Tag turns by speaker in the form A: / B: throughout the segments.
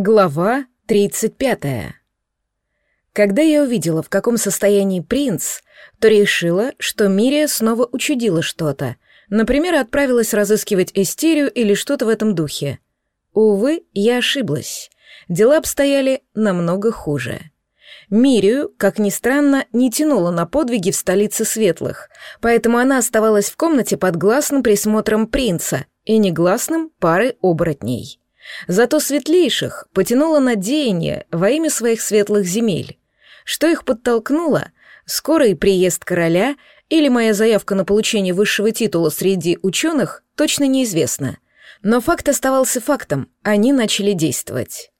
A: Глава 35. Когда я увидела, в каком состоянии принц, то решила, что Мирия снова учудила что-то. Например, отправилась разыскивать Эстерию или что-то в этом духе. Увы, я ошиблась. Дела обстояли намного хуже. Мирию, как ни странно, не тянуло на подвиги в столице светлых, поэтому она оставалась в комнате под гласным присмотром принца и негласным пары оборотней. Зато светлейших потянуло на деяние во имя своих светлых земель. Что их подтолкнуло? Скорый приезд короля или моя заявка на получение высшего титула среди ученых точно неизвестно. Но факт оставался фактом, они начали действовать.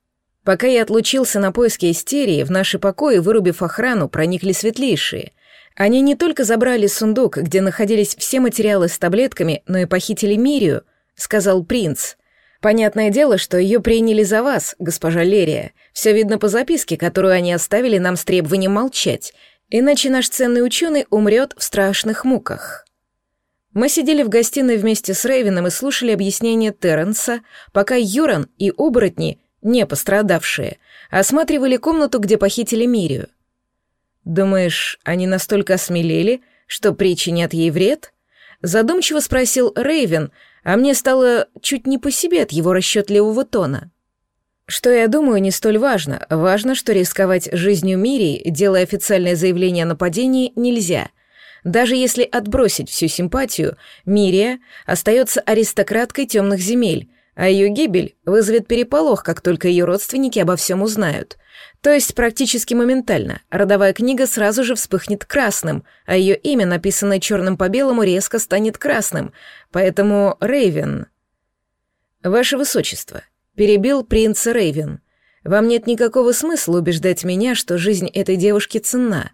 A: Пока я отлучился на поиски истерии, в наши покои, вырубив охрану, проникли светлейшие. Они не только забрали сундук, где находились все материалы с таблетками, но и похитили Мирию, сказал принц — Понятное дело, что ее приняли за вас, госпожа Лерия. Все видно по записке, которую они оставили нам с требованием молчать, иначе наш ценный ученый умрет в страшных муках. Мы сидели в гостиной вместе с Рейвином и слушали объяснение Терренса, пока Юран и оборотни, не пострадавшие, осматривали комнату, где похитили Мирию. «Думаешь, они настолько осмелели, что причинят ей вред?» Задумчиво спросил Рейвен, а мне стало чуть не по себе от его расчетливого тона. Что я думаю, не столь важно. Важно, что рисковать жизнью Мирии, делая официальное заявление о нападении, нельзя. Даже если отбросить всю симпатию, Мирия остается аристократкой темных земель, а ее гибель вызовет переполох, как только ее родственники обо всем узнают. То есть практически моментально родовая книга сразу же вспыхнет красным, а ее имя, написанное черным по белому, резко станет красным. Поэтому Рейвен... «Ваше Высочество», — перебил принц Рейвен, — «вам нет никакого смысла убеждать меня, что жизнь этой девушки ценна.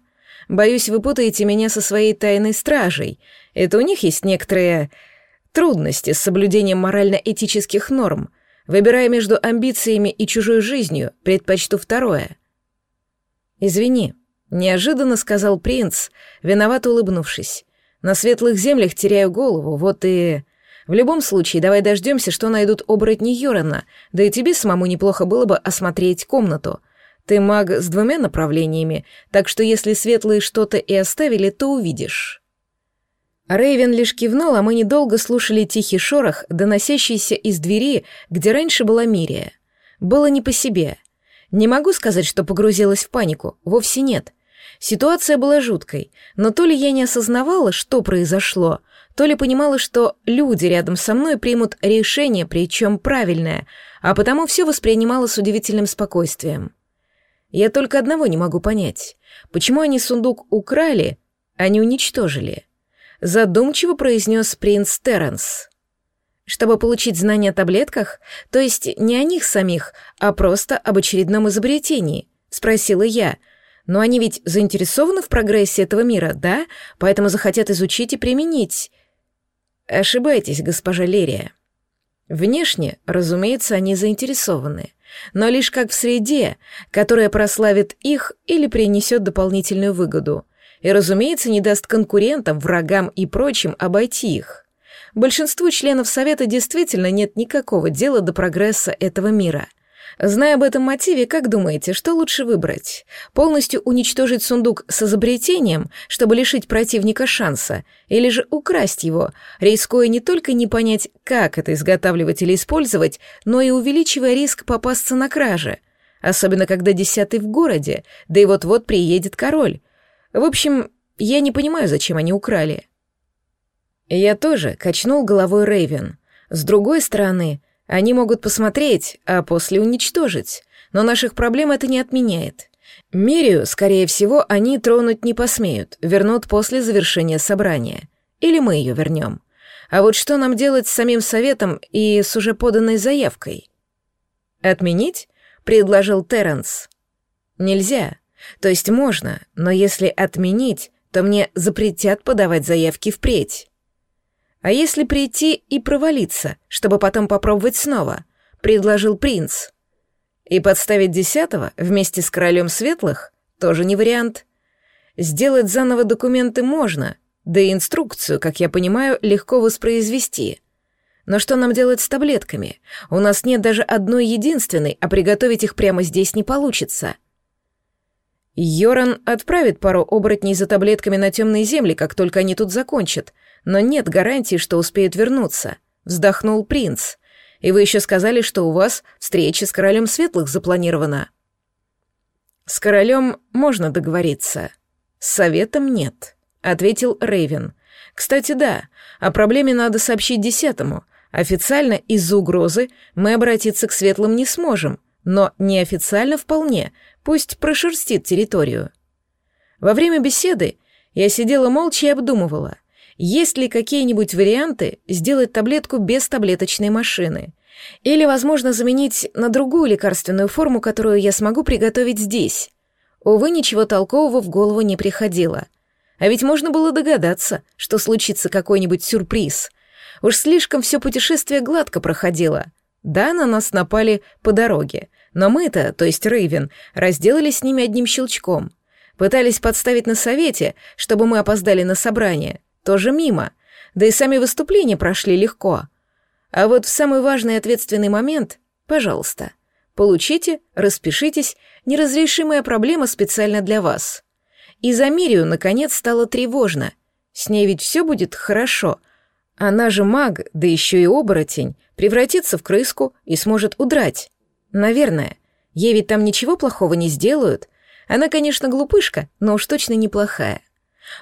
A: Боюсь, вы путаете меня со своей тайной стражей. Это у них есть некоторые Трудности с соблюдением морально-этических норм. Выбирая между амбициями и чужой жизнью, предпочту второе. «Извини», — неожиданно сказал принц, виновато улыбнувшись. «На светлых землях теряю голову, вот и...» В любом случае, давай дождемся, что найдут оборотни Йорана, да и тебе самому неплохо было бы осмотреть комнату. Ты маг с двумя направлениями, так что если светлые что-то и оставили, то увидишь». Рейвен лишь кивнул, а мы недолго слушали тихий шорох, доносящийся из двери, где раньше была Мирия. Было не по себе. Не могу сказать, что погрузилась в панику, вовсе нет. Ситуация была жуткой, но то ли я не осознавала, что произошло, то ли понимала, что люди рядом со мной примут решение, причем правильное, а потому все воспринимала с удивительным спокойствием. Я только одного не могу понять. Почему они сундук украли, а не уничтожили? Задумчиво произнес принц Терренс. Чтобы получить знания о таблетках, то есть не о них самих, а просто об очередном изобретении, спросила я. Но они ведь заинтересованы в прогрессе этого мира, да? Поэтому захотят изучить и применить. Ошибаетесь, госпожа Лерия. Внешне, разумеется, они заинтересованы, но лишь как в среде, которая прославит их или принесет дополнительную выгоду и, разумеется, не даст конкурентам, врагам и прочим обойти их. Большинству членов Совета действительно нет никакого дела до прогресса этого мира. Зная об этом мотиве, как думаете, что лучше выбрать? Полностью уничтожить сундук с изобретением, чтобы лишить противника шанса, или же украсть его, рискуя не только не понять, как это изготавливать или использовать, но и увеличивая риск попасться на краже? Особенно когда десятый в городе, да и вот-вот приедет король. В общем, я не понимаю, зачем они украли. Я тоже качнул головой Рейвен. С другой стороны, они могут посмотреть, а после уничтожить. Но наших проблем это не отменяет. Мирию, скорее всего, они тронуть не посмеют, вернут после завершения собрания. Или мы ее вернем. А вот что нам делать с самим советом и с уже поданной заявкой? «Отменить?» — предложил Терренс. «Нельзя. То есть можно, но если отменить, то мне запретят подавать заявки впредь. А если прийти и провалиться, чтобы потом попробовать снова, предложил принц. И подставить десятого вместе с королем светлых тоже не вариант. Сделать заново документы можно, да и инструкцию, как я понимаю, легко воспроизвести. Но что нам делать с таблетками? У нас нет даже одной единственной, а приготовить их прямо здесь не получится. Йоран отправит пару оборотней за таблетками на темные земли, как только они тут закончат, но нет гарантии, что успеют вернуться. Вздохнул принц. И вы еще сказали, что у вас встреча с королем светлых запланирована. С королем можно договориться. С советом нет, ответил Рейвен. Кстати, да, о проблеме надо сообщить десятому — Официально из-за угрозы мы обратиться к светлым не сможем, но неофициально вполне, пусть прошерстит территорию. Во время беседы я сидела молча и обдумывала, есть ли какие-нибудь варианты сделать таблетку без таблеточной машины, или, возможно, заменить на другую лекарственную форму, которую я смогу приготовить здесь. Увы, ничего толкового в голову не приходило. А ведь можно было догадаться, что случится какой-нибудь сюрприз. Уж слишком все путешествие гладко проходило. Да, на нас напали по дороге, но мы-то, то есть Рейвен, разделались с ними одним щелчком. Пытались подставить на совете, чтобы мы опоздали на собрание. Тоже мимо. Да и сами выступления прошли легко. А вот в самый важный ответственный момент, пожалуйста, получите, распишитесь, неразрешимая проблема специально для вас. И за Мирию, наконец, стало тревожно. С ней ведь все будет хорошо — она же маг, да еще и оборотень, превратится в крыску и сможет удрать. Наверное. Ей ведь там ничего плохого не сделают. Она, конечно, глупышка, но уж точно неплохая.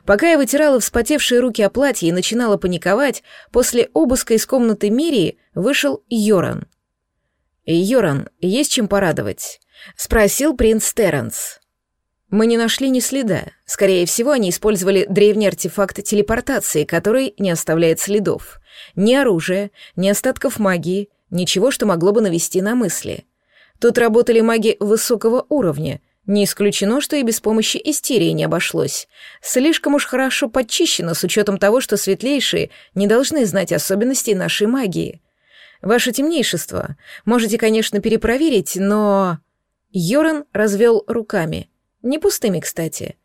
A: Пока я вытирала вспотевшие руки о платье и начинала паниковать, после обыска из комнаты Мирии вышел Йоран. «Йоран, есть чем порадовать?» — спросил принц Терренс. Мы не нашли ни следа. Скорее всего, они использовали древний артефакт телепортации, который не оставляет следов. Ни оружия, ни остатков магии, ничего, что могло бы навести на мысли. Тут работали маги высокого уровня. Не исключено, что и без помощи истерии не обошлось. Слишком уж хорошо подчищено с учетом того, что светлейшие не должны знать особенностей нашей магии. Ваше темнейшество, можете, конечно, перепроверить, но... Йоран развел руками — не пустыми, кстати.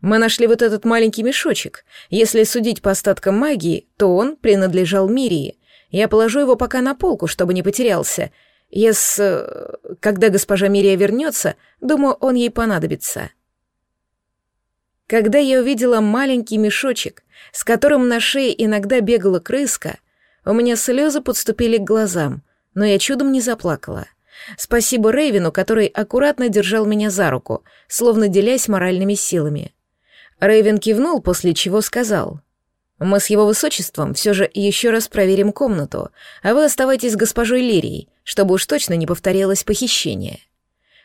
A: Мы нашли вот этот маленький мешочек. Если судить по остаткам магии, то он принадлежал Мирии. Я положу его пока на полку, чтобы не потерялся. Если... Э, когда госпожа Мирия вернется, думаю, он ей понадобится. Когда я увидела маленький мешочек, с которым на шее иногда бегала крыска, у меня слезы подступили к глазам, но я чудом не заплакала. Спасибо Рейвину, который аккуратно держал меня за руку, словно делясь моральными силами. Рейвен кивнул, после чего сказал. «Мы с его высочеством все же еще раз проверим комнату, а вы оставайтесь с госпожой Лирией, чтобы уж точно не повторилось похищение».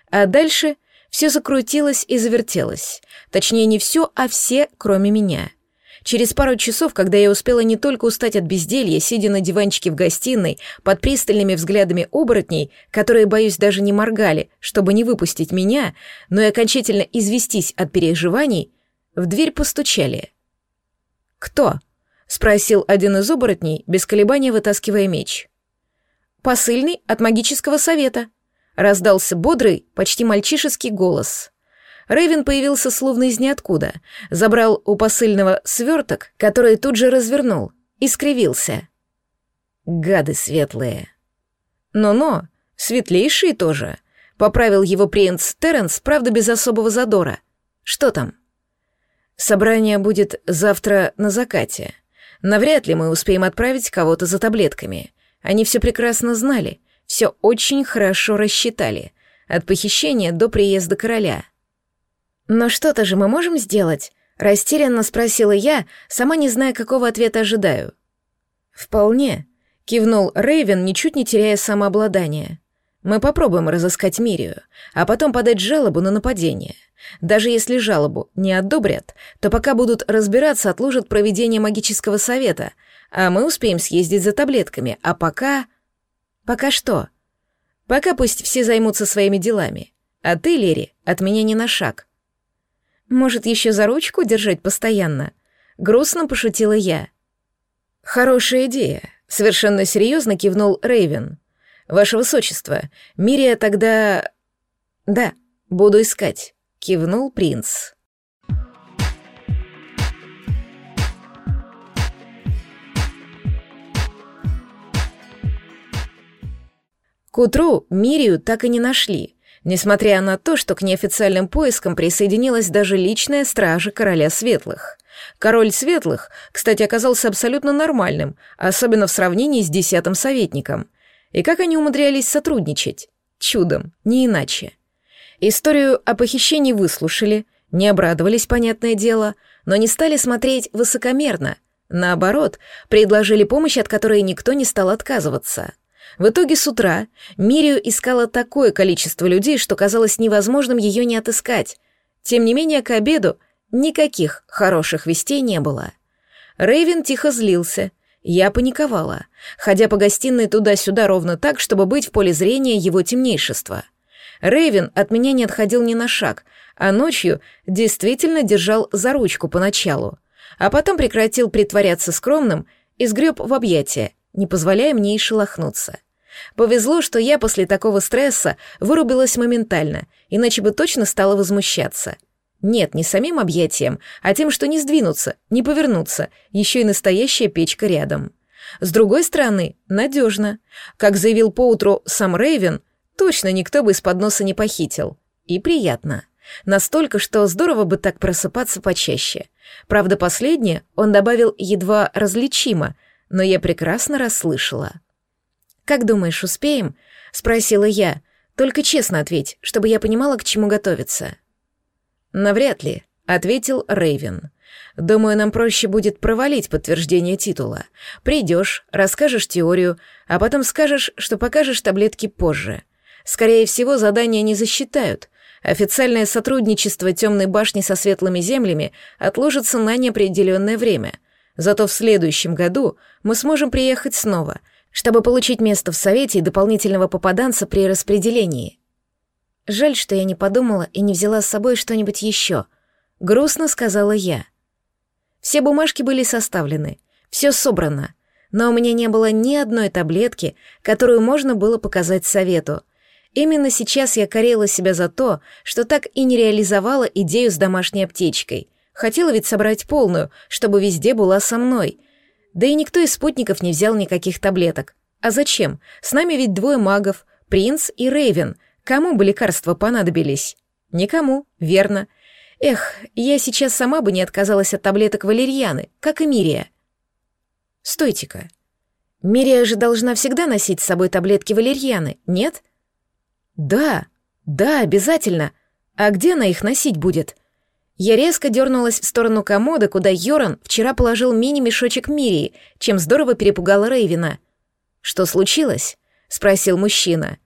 A: А дальше все закрутилось и завертелось. Точнее, не все, а все, кроме меня — Через пару часов, когда я успела не только устать от безделья, сидя на диванчике в гостиной, под пристальными взглядами оборотней, которые, боюсь, даже не моргали, чтобы не выпустить меня, но и окончательно известись от переживаний, в дверь постучали. «Кто?» — спросил один из оборотней, без колебания вытаскивая меч. «Посыльный от магического совета», — раздался бодрый, почти мальчишеский голос. Рейвен появился словно из ниоткуда, забрал у посыльного сверток, который тут же развернул, и скривился. Гады светлые. Но-но, светлейшие тоже. Поправил его принц Терренс, правда, без особого задора. Что там? Собрание будет завтра на закате. Навряд ли мы успеем отправить кого-то за таблетками. Они все прекрасно знали, все очень хорошо рассчитали. От похищения до приезда короля — «Но что-то же мы можем сделать?» — растерянно спросила я, сама не зная, какого ответа ожидаю. «Вполне», — кивнул Рейвен, ничуть не теряя самообладания. «Мы попробуем разыскать Мирию, а потом подать жалобу на нападение. Даже если жалобу не одобрят, то пока будут разбираться, отложат проведение магического совета, а мы успеем съездить за таблетками, а пока... Пока что? Пока пусть все займутся своими делами. А ты, Лери, от меня не на шаг. Может, еще за ручку держать постоянно? Грустно пошутила я. Хорошая идея. Совершенно серьезно кивнул Рейвен. Ваше высочество, Мирия тогда... Да, буду искать. Кивнул принц. К утру Мирию так и не нашли, несмотря на то, что к неофициальным поискам присоединилась даже личная стража короля Светлых. Король Светлых, кстати, оказался абсолютно нормальным, особенно в сравнении с десятым советником. И как они умудрялись сотрудничать? Чудом, не иначе. Историю о похищении выслушали, не обрадовались, понятное дело, но не стали смотреть высокомерно. Наоборот, предложили помощь, от которой никто не стал отказываться. В итоге с утра Мирию искала такое количество людей, что казалось невозможным ее не отыскать. Тем не менее, к обеду никаких хороших вестей не было. Рейвен тихо злился. Я паниковала, ходя по гостиной туда-сюда ровно так, чтобы быть в поле зрения его темнейшества. Рейвен от меня не отходил ни на шаг, а ночью действительно держал за ручку поначалу, а потом прекратил притворяться скромным и сгреб в объятия, не позволяя мне и шелохнуться. Повезло, что я после такого стресса вырубилась моментально, иначе бы точно стала возмущаться. Нет, не самим объятием, а тем, что не сдвинуться, не повернуться, еще и настоящая печка рядом. С другой стороны, надежно. Как заявил поутру сам Рейвен, точно никто бы из-под носа не похитил. И приятно. Настолько, что здорово бы так просыпаться почаще. Правда, последнее он добавил едва различимо, но я прекрасно расслышала. «Как думаешь, успеем?» — спросила я. «Только честно ответь, чтобы я понимала, к чему готовиться». «Навряд ли», — ответил Рейвен. «Думаю, нам проще будет провалить подтверждение титула. Придешь, расскажешь теорию, а потом скажешь, что покажешь таблетки позже. Скорее всего, задания не засчитают. Официальное сотрудничество Темной башни со Светлыми землями отложится на неопределенное время. Зато в следующем году мы сможем приехать снова, чтобы получить место в Совете и дополнительного попаданца при распределении. Жаль, что я не подумала и не взяла с собой что-нибудь еще. Грустно сказала я. Все бумажки были составлены, все собрано, но у меня не было ни одной таблетки, которую можно было показать совету. Именно сейчас я корела себя за то, что так и не реализовала идею с домашней аптечкой. Хотела ведь собрать полную, чтобы везде была со мной — да и никто из спутников не взял никаких таблеток. А зачем? С нами ведь двое магов, принц и Рейвен. Кому бы лекарства понадобились? Никому, верно. Эх, я сейчас сама бы не отказалась от таблеток валерьяны, как и Мирия. Стойте-ка. Мирия же должна всегда носить с собой таблетки валерьяны, нет? Да, да, обязательно. А где она их носить будет? Я резко дернулась в сторону комода, куда Йоран вчера положил мини-мешочек Мирии, чем здорово перепугала Рейвина. «Что случилось?» — спросил мужчина.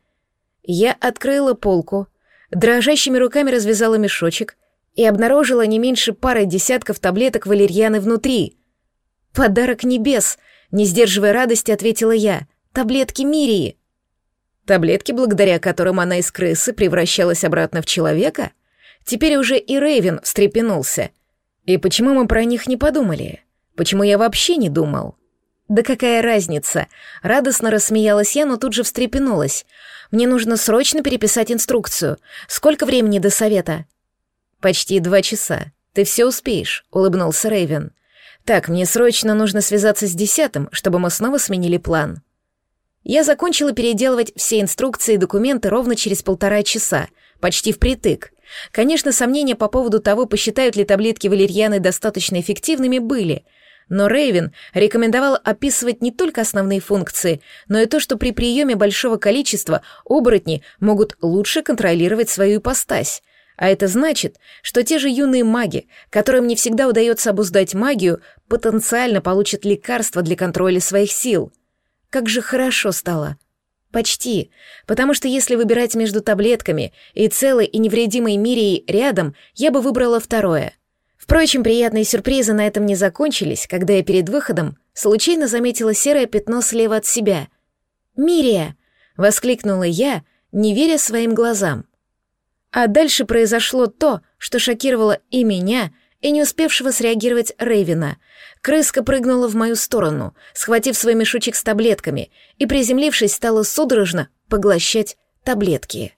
A: Я открыла полку, дрожащими руками развязала мешочек и обнаружила не меньше пары десятков таблеток валерьяны внутри. «Подарок небес!» — не сдерживая радости, ответила я. «Таблетки Мирии!» Таблетки, благодаря которым она из крысы превращалась обратно в человека — Теперь уже и Рейвен встрепенулся. И почему мы про них не подумали? Почему я вообще не думал? Да какая разница? Радостно рассмеялась я, но тут же встрепенулась. Мне нужно срочно переписать инструкцию. Сколько времени до совета? Почти два часа. Ты все успеешь, улыбнулся Рейвен. Так, мне срочно нужно связаться с десятым, чтобы мы снова сменили план. Я закончила переделывать все инструкции и документы ровно через полтора часа, почти впритык. Конечно, сомнения по поводу того, посчитают ли таблетки валерьяны достаточно эффективными, были. Но Рейвен рекомендовал описывать не только основные функции, но и то, что при приеме большого количества оборотни могут лучше контролировать свою ипостась. А это значит, что те же юные маги, которым не всегда удается обуздать магию, потенциально получат лекарства для контроля своих сил. Как же хорошо стало. Почти. Потому что если выбирать между таблетками и целой и невредимой Мирией рядом, я бы выбрала второе. Впрочем, приятные сюрпризы на этом не закончились, когда я перед выходом случайно заметила серое пятно слева от себя. «Мирия!» — воскликнула я, не веря своим глазам. А дальше произошло то, что шокировало и меня, и не успевшего среагировать Рейвина. Крыска прыгнула в мою сторону, схватив свой мешочек с таблетками, и, приземлившись, стала судорожно поглощать таблетки.